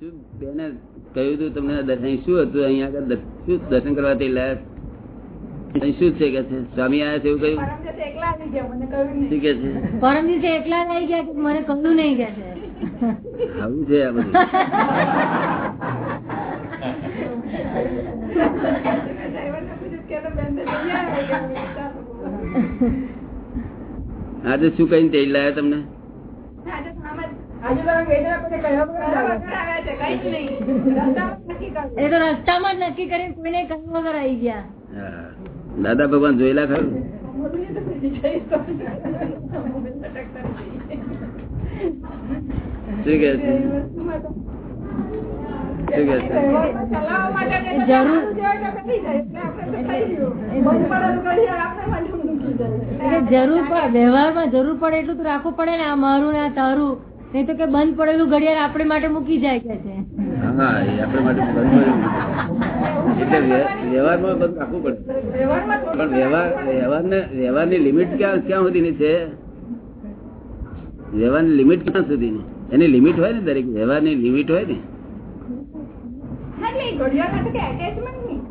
શું બેને કહ્યું હતું તમને દર્શન શું હતું અહીંયા આગળ? શું દર્શન કરવાથી તે લાયા અહીં શું છે કે છે? સ્વામી આયા છે એવું કહ્યું? પરમ દિવસે એકલા આવી ગયા મને કહ્યું નહીં. શું કે છે? પરમ દિવસે એકલા જ ગયા કે મને કહ્યું નહીં કે છે. આવું છે આ બધું. આજે શું કઈ તેલ લાયા તમને? એ તો રસ્તામાં જ નક્કી કરીને કોઈને કહ્યું વગર આવી ગયા. દાદા ભગવાન જોયેલા ખરું? જરૂર. વ્યવહારમાં જરૂર પડે એટલું તો રાખવું પડે ને આ મારું ને આ તારું. નહીં તો કે બંધ પડેલું ઘડિયાળ આપણે માટે મૂકી જાય કે છે. હા એ આપણે માટે. એટલે વ્યવહારમાં બધું રાખવું પડે. પણ વ્યવહાર વ્યવહારને વ્યવહારની લિમિટ ક્યાં ક્યાં સુધીની છે? વ્યવહારની લિમિટ ક્યાં સુધીની? એની લિમિટ હોય ને દરેક વ્યવહારની લિમિટ હોય ને.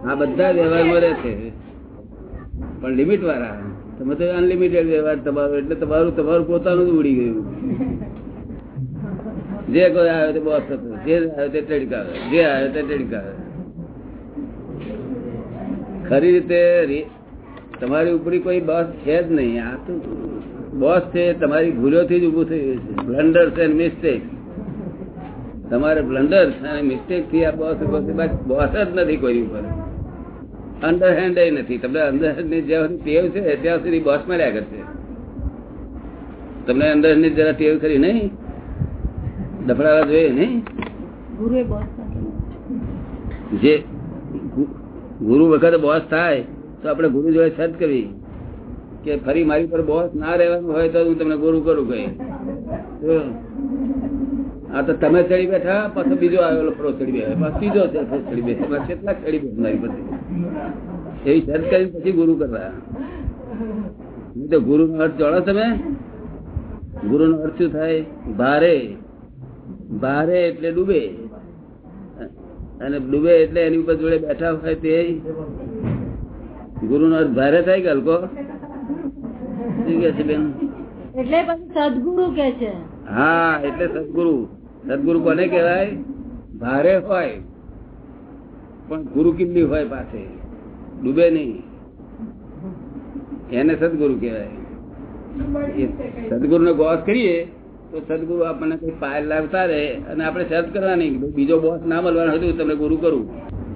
હા, બધા વ્યવહારમાં રહે છે. પણ લિમિટ વાળા તમે તો અનલિમિટેડ વ્યવહાર તમારો એટલે તમારું તમારું પોતાનું જ ઉડી ગયું. જે કોઈ તે બોસ થતો જે આવે તે ટડકાવે જે આવે તે ટડકાવે ખરી રીતે તમારી ઉપરી કોઈ બોસ છે જ નહીં. આ તો બોસ છે, તમારી ભૂલોથી જ ઉભું થયું છે. બ્લન્ડર્સ એન્ડ મિસ્ટેક તમારે બ્લન્ડર અને મિસ્ટેકથી આ બોસ ઊભો બોસ જ નથી કોઈ ઉપર. અંડરહેન્ડ નથી. તમને અંડરહેન્ડની જ્યાં ટેવ છે, ત્યાં સુધી બોસ મળ્યા કરશે. તમને અંડરહેન્ડની જરા ટેવ ખરી નહીં? ડફડાવા જોઈએ નઈ જે ગુરુ વખત બોસ થાય તો આપણે ગુરુ જોડે સર્ચ કરવી. કે ફરી મારી પર બોસ ના રહેવાનું હોય તો હું તમને ગુરુ કરું કઈ આ તો તમે ચડી બેઠા પાછો બીજો આવેલો ફરો ચડી બેઠા. પાછો બીજો ચડી બેઠા. કેટલા ચડી બેઠા મારી પાસે. એવી સર્ચ કરી પછી ગુરુ કરવા. નહીં તો ગુરુ નો અર્થ જોડો તમે? ગુરુ નો અર્થ શું થાય? ભારે. ભારે એટલે ડૂબે. અને ડૂબે એટલે એની ઉપર જોડે બેઠા હોય તે ગુરુ નો ભારે થાય કે હલકો? શું કે છે બેન? એટલે સદગુરુ કે છે. હા એટલે સદગુરુ. સદગુરુ કોને કહેવાય? ભારે હોય. પણ ગુરુ કિલ્લી હોય પાસે? ડૂબે નહીં. એને સદગુરુ કહેવાય. સદગુરુ ને ગોસ કરીએ. તો સદગુરુ આપણને કોઈ પાયલ લાવતા રહે અને આપણે સર્ચ કરવાની બીજો બોસ ના મળવાનો હોય તો તમને ગુરુ કરું.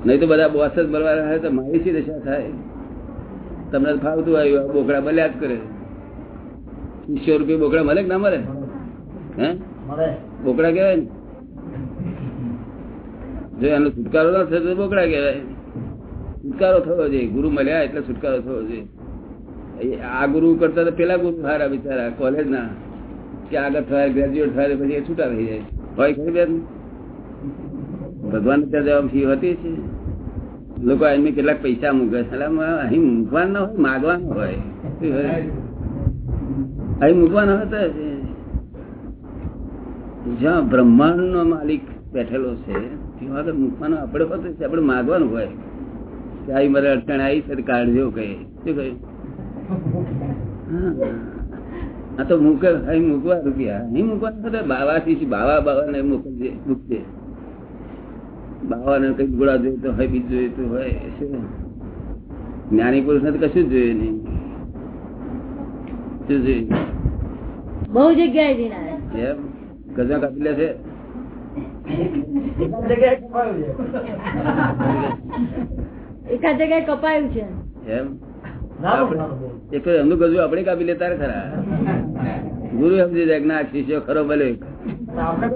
નહીં તો બધા બોસ જ મળવાના હોય તો મારી શી દશા થાય? તમને ફાવતું આવ્યું બોકડા મળ્યા જ કરે. સો રૂપિયા બોકડા મળે કે ના મળે? હે? બોકડા કહેવાય ને? જો એનો છુટકારો ના થયો તો બોકડા કહેવાય. છુટકારો થવો જોઈએ. ગુરુ મળ્યા એટલે છુટકારો થવો જોઈએ. આ ગુરુ કરતા તો પેલા ગુરુ સારા બિચારા કોલેજ ના. કે આગળ થાય ગ્રેજ્યુએટ થાય પછી છૂટા થઈ જાય. હોય ખરી બેન? ભગવાન ત્યાં જવા ફી હોતી છે. લોકો એમને કેટલાક પૈસા મૂકે છે. અહીં મૂકવાનું હોય, માગવાનું હોય? અહીં મૂકવાનો હતો જ્યાં બ્રહ્માંડ નો માલિક બેઠેલો છે, ત્યાં આગળ મૂકવાનો આપણે હોતો છે. આપણે માગવાનું હોય. કે આવી મારે અડચણ આવી છે કાઢજો કઈ શું કહ્યું હા. આ તો મૂકે અહીં મૂકવા રૂપિયા. અહીં મૂકવાનું હતો બાવાથી બાવા બાવા ને મોકલજે મૂકજે બાવાને કઈ ગોળા જોઈતો હોય બીજું જોઈતું હોય શું જ્ઞાની પુરુષ ને કશું જ જોયું નહીં. શું જોયું બહુ જગ્યાએ એમ? ગજા કાપી લે છે. એકાદ જગ્યાએ કપાયું છે. એમ? એક તો એમનું ગજુ આપણે કાપી લેતા ખરા. ગુરુ સમજી જાય ના શિષ્યો ખરો ભલે. આપણને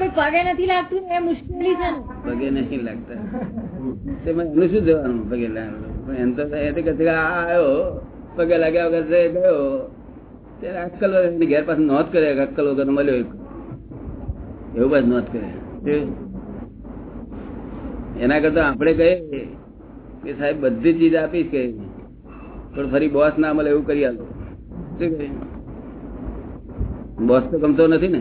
કોઈ પગે નથી લાગતું એ મુશ્કેલી છે પગે નહીં લાગતા. એનું શું જવાનું પગે લાગવાનું? એમ તો એ તો કહે છે કે આ આવ્યો પગે લાગ્યા વગર ગયો. ત્યારે અક્કલ વગર ઘેર પાસે નોંધ કરે કે અક્કલ વગર મળ્યો એક. એવું બસ નોંધ કરે. એના કરતા આપણે કહીએ કે સાહેબ બધી ચીજ આપીશ કે પણ ફરી બોસ ના મળે એવું કરી આલો. શું કહે બોસ તો ગમતો નથી ને?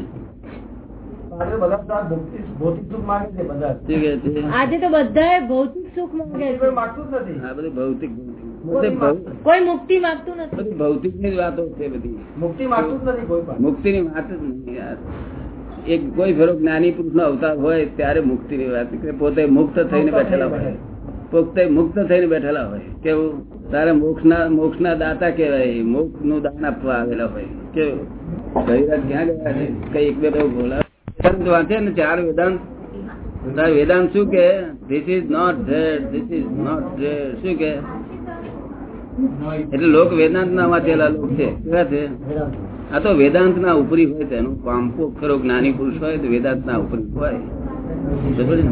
આજે તો ભૌતિક ભૌતિક સુખ માંગે છે બધા. શું કે છે? આજે તો બધાએ ભૌતિક સુખ માંગે કોઈ છે. માંગતું જ નથી. આ બધું ભૌતિક કોઈ મુક્તિ માંગતું નથી. બધી ભૌતિકની વાતો છે બધી. મુક્તિ માંગતું નથી મુક્તિ ની વાત જ નહીં યાર. એક કોઈ ફેરો જ્ઞાની પુરુષ નો અવતાર હોય ત્યારે મુક્તિ ની વાત પોતે મુક્ત થઈને બેઠેલા હોય. પોતે મુક્ત થઈને બેઠેલા હોય કેવું તારે મોક્ષ ના મોક્ષ ના દાતા કેવાય મોક્ષનું દાન આપવા આવેલા હોય કેવું ક્યાં ગયા છે? કઈ એક બે બોલા વેદાંત વાંચે ને ચાર વેદાંત. વેદાંત શું કે? This is not that this is not that શું કે? એટલે લોક વેદાંત ના વાંચેલા લોક છે. કેવા છે? આ તો વેદાંત ના ઉપરી હોય તેનું પામકો ખરો જ્ઞાની પુરુષ હોય તો વેદાંત ના ઉપરી હોય.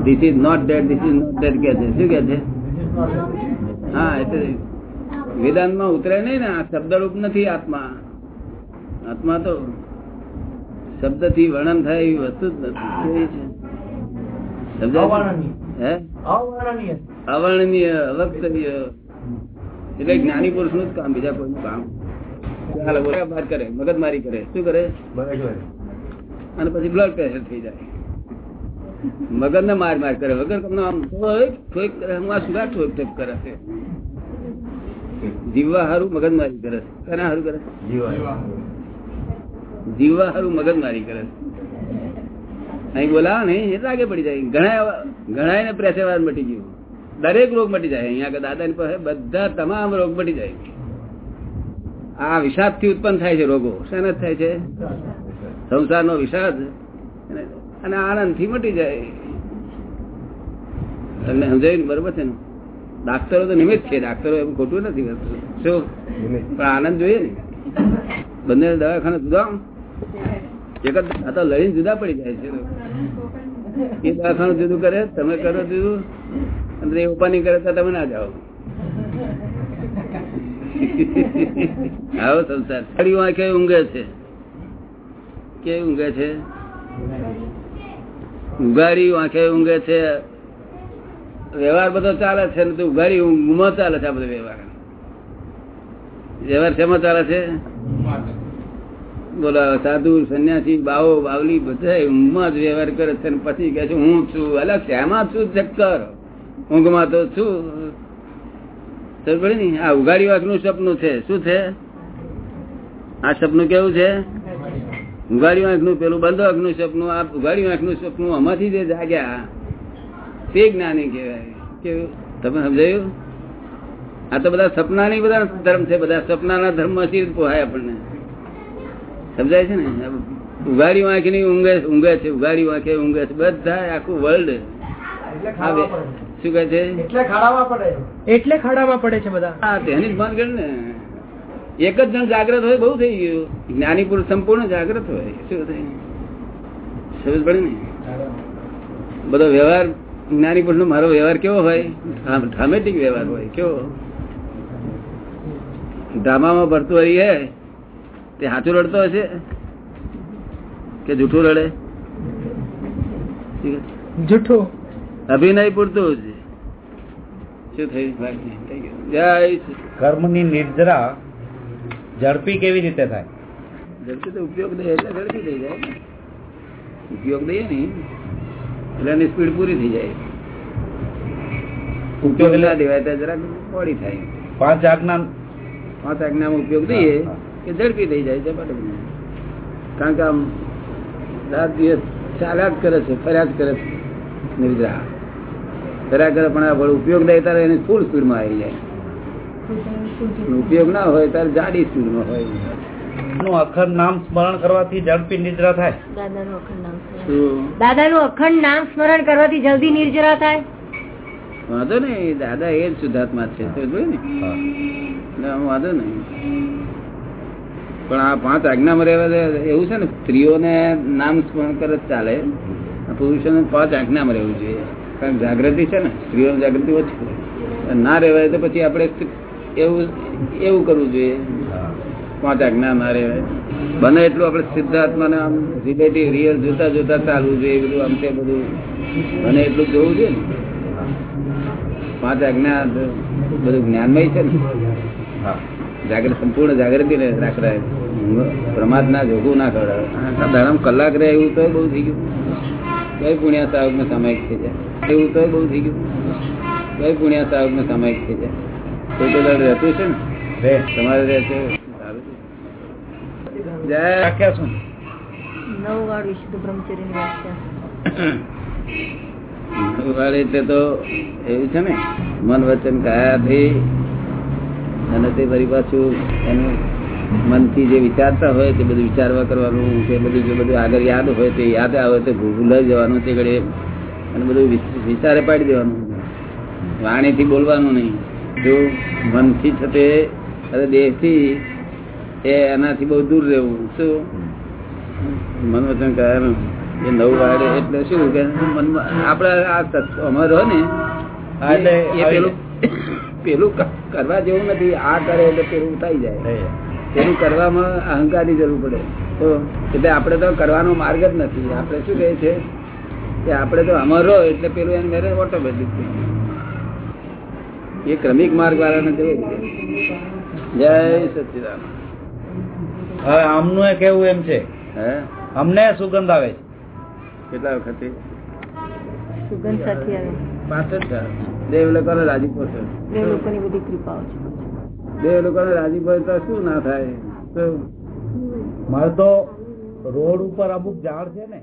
This is not dead this is not dead કે છે. શું કે છે? હા એટલે વેદાંતમાં ઉતરે નહીં ને આ શબ્દરૂપ નથી આત્મા. આત્મા તો શબ્દથી વર્ણન થાય એવી વસ્તુ જ નથી. અવર્ણનીય. અવક્તવ્ય એટલે જ્ઞાની પુરુષનું જ કામ બીજા કોઈનું કામ. ચાલો કરે મગજમારી કરે. શું કરે? અને પછી બ્લડ પ્રેશર થઈ જાય. મગજ ને માર માર કરે. વગર તમને આમ ઠોક ઠોક કરે હું આ સુધા ઠોક ઠોક કરે છે. જીવવા હારું મગન મારી કરે છે. કના હારું કરે? છે? જીવવા હારું મગન મારી કરે અહીં બોલાવો ને એટલે આગે પડી જાય. ઘણા ઘણા ને પ્રેસેવાર મટી ગયું. દરેક રોગ મટી જાય. અહીંયા આગળ દાદા ની પાસે બધા તમામ રોગ મટી જાય. આ વિષાદથી ઉત્પન્ન થાય છે રોગો. શેના થાય છે? સંસારનો વિષાદ. અને- અને આનંદથી મટી જાય. તમને સમજાયું બરોબર છે ને? ડાક્ટરો તો નિમિત્ત છે ડાક્ટરો એમ ખોટું નથી શું? પણ આનંદ જોઈએ ને. બંને દવાખાના જુદા એક આ તો લડીને જુદા પડી જાય છે. એ દવાખાનું જુદું કરે તમે કરો જુદું. અને એ ઉપાની કરે તો તમે ના જાઓ. આવો સંસાર. ઊંઘે છે? કેવી ઊંઘે છે? ઉઘાડી આંખે ઊંઘે છે. વ્યવહાર બધો ચાલે છે ને તો ઉઘારી ઊંઘમાં ચાલે છે આ બધો વ્યવહાર. વ્યવહાર શેમાં ચાલે છે? બોલો સાધુ, સંન્યાસી, બાવો, બાવલી બધા ઊંઘમાં જ વ્યવહાર કરે છે ને પછી કહે છે, હું છું. એટલે શેમાં છું ચક્કર? ઊંઘમાં તો છું. ને? આ ઉઘાડી વાંખનું સપનું છે. શું છે? આ સપનું કેવું છે? ઉઘાડી આંખનું પેલું બંધ આંખનું સપનું આ ઉઘાડ્યું આંખનું સપનું આમાંથી જે જાગ્યા તે જ્ઞાની કહેવાય. કેવું? તમે સમજાયું? આ તો બધા સપના નહીં બધા ધર્મ છે બધા સપનાના ધર્મમાંથી પોહાય આપણને. સમજાય છે ને? ઉઘાડી વાંખની ઊંઘે ઊંઘે છે ઉઘાડ્યું વાંખે ઊંઘે છે બધા આખું વર્લ્ડ શું કહે છે? એટલે ખાડામાં પડે. એટલે ખાડામાં પડે છે બધા. હા તેની જ ભાનગડ ને. એક જ જણ જાગ્રત હોય બહુ થઈ ગયું. જ્ઞાની પુરુષ સંપૂર્ણ જાગ્રત હોય. શું થાય? સમજ પડે ને? બધો વ્યવહાર જ્ઞાની પુરુષ નો મારો વ્યવહાર કેવો હોય? ડ્રામેટિક વ્યવહાર હોય. કેવો? ડ્રામામાં ભરતું હોય હે તે સાચું રડતો હશે? કે જૂઠું રડે? જૂઠું. અભિનય પૂરતું જ. શું થયું? જય કર્મની નિર્જરા ઝડપી કેવી રીતે થાય? ઝડપી તો ઉપયોગ દે એટલે ઝડપી થઈ જાય. ઉપયોગ દઈએ ને એટલે એની સ્પીડ પૂરી થઈ જાય. ઉપયોગ ના દેવાય તો જરાક મોડી થાય. પાંચ આજ્ઞા પાંચ આજ્ઞામાં ઉપયોગ દઈએ કે ઝડપી થઈ જાય છે કારણ કે આમ રાત દિવસ ચાલ્યા જ કરે છે ફર્યા જ કરે છે નિર્જરા ફર્યા કરે પણ આ ઉપયોગ દે ત્યારે એની ફૂલ સ્પીડમાં આવી જાય. ઉપયોગ ના હોય ત્યારે જાડી સ્પીડમાં હોય. નું અખંડ નામ સ્મરણ કરવાથી ઝડપી નિદ્રા થાય. દાદાનું અખંડ નામ દાદાનું અખંડ નામ સ્મરણ કરવાથી જલ્દી નિર્જરા થાય. વાંધો ને દાદા એ જ શુદ્ધાત્મા છે ને? વાંધો નહીં. પણ આ પાંચ આજ્ઞામાં રહેવા દે એવું છે ને સ્ત્રીઓને નામ સ્મરણ કરે ચાલે. પુરુષો પુરુષોને પાંચ આજ્ઞામાં રહેવું જોઈએ. કારણ જાગૃતિ છે ને સ્ત્રીઓની જાગૃતિ ઓછી ના રહેવાય તો પછી આપણે એવું એવું કરવું જોઈએ. પાંચ આજ્ઞા ના રહેવાય બને એટલું આપણે સિદ્ધાત્માને આમ રિલેટિવ રિયલ જોતા જોતા ચાલવું જોઈએ, બધું આમ તે બધું. બને એટલું જોવું જોઈએ ને. પાંચ આજ્ઞા બધું જ્ઞાનમય છે ને. જાગૃત, સંપૂર્ણ જાગૃતિ ને રાખતા પ્રમાદ ના, જોગું ના કરે દાડામાં કલાક રહે એવું તો બહુ થઈ ગયું. કઈ પુણ્યા સાહેબ ને સામાયિક થઈ જાય. એવું તો બહુ થઈ ગયું. કઈ પુણ્યા સાહેબ ને સામાયિક થઈ જાય. કોઈ તો દાડ રહેતું છે ને? રે. તમારે રહે છે. જય. શું નવ વાળ વિશુદ્ધ બ્રહ્મચર્યની વ્યાખ્યા એટલે તો એવું છે ને મન વચન કયાથી અને તે ફરી પાછું એનું મનથી જે વિચારતા હોય તે બધું વિચારવા કરવાનું કે બધું જે બધું આગળ યાદ હોય તે યાદ આવે તે ભૂલાઈ જવાનું તે ઘડે અને બધું વિચારે પાડી દેવાનું. વાણીથી બોલવાનું નહીં. જો મનથી થતે અને દેહથી એ એનાથી બહુ દૂર રહેવું. શું? મન વચન કયાનું એ નવ વાડે એટલે શું કે મનમાં આપડે આ તત્વ અમારો ને એટલે પેલું પેલું કરવા જેવું નથી. આ કરે એટલે પેલું થઈ જાય. પેલું કરવામાં અહંકારની જરૂર પડે. તો એટલે આપણે તો કરવાનો માર્ગ જ નથી. આપણે શું કહે છે? કે આપણે તો અમારો એટલે પેલું એને મેરે ઓટોમેટિક એ ક્રમિક માર્ગ વાળાને જવું જય સચિદાન હવે આમનું કેવું એમ છે. હે? અમને સુગંધ આવે છે. કેટલા વખતે? સુગંધ સાથે આવે. પાછળ છે દેવ લોકોને રાજીપો છે બે લોકોની બધી કૃપાઓ છે. દેવ લોકોને રાજીપો તો શું ના થાય? મારે તો રોડ ઉપર અમુક ઝાડ છે ને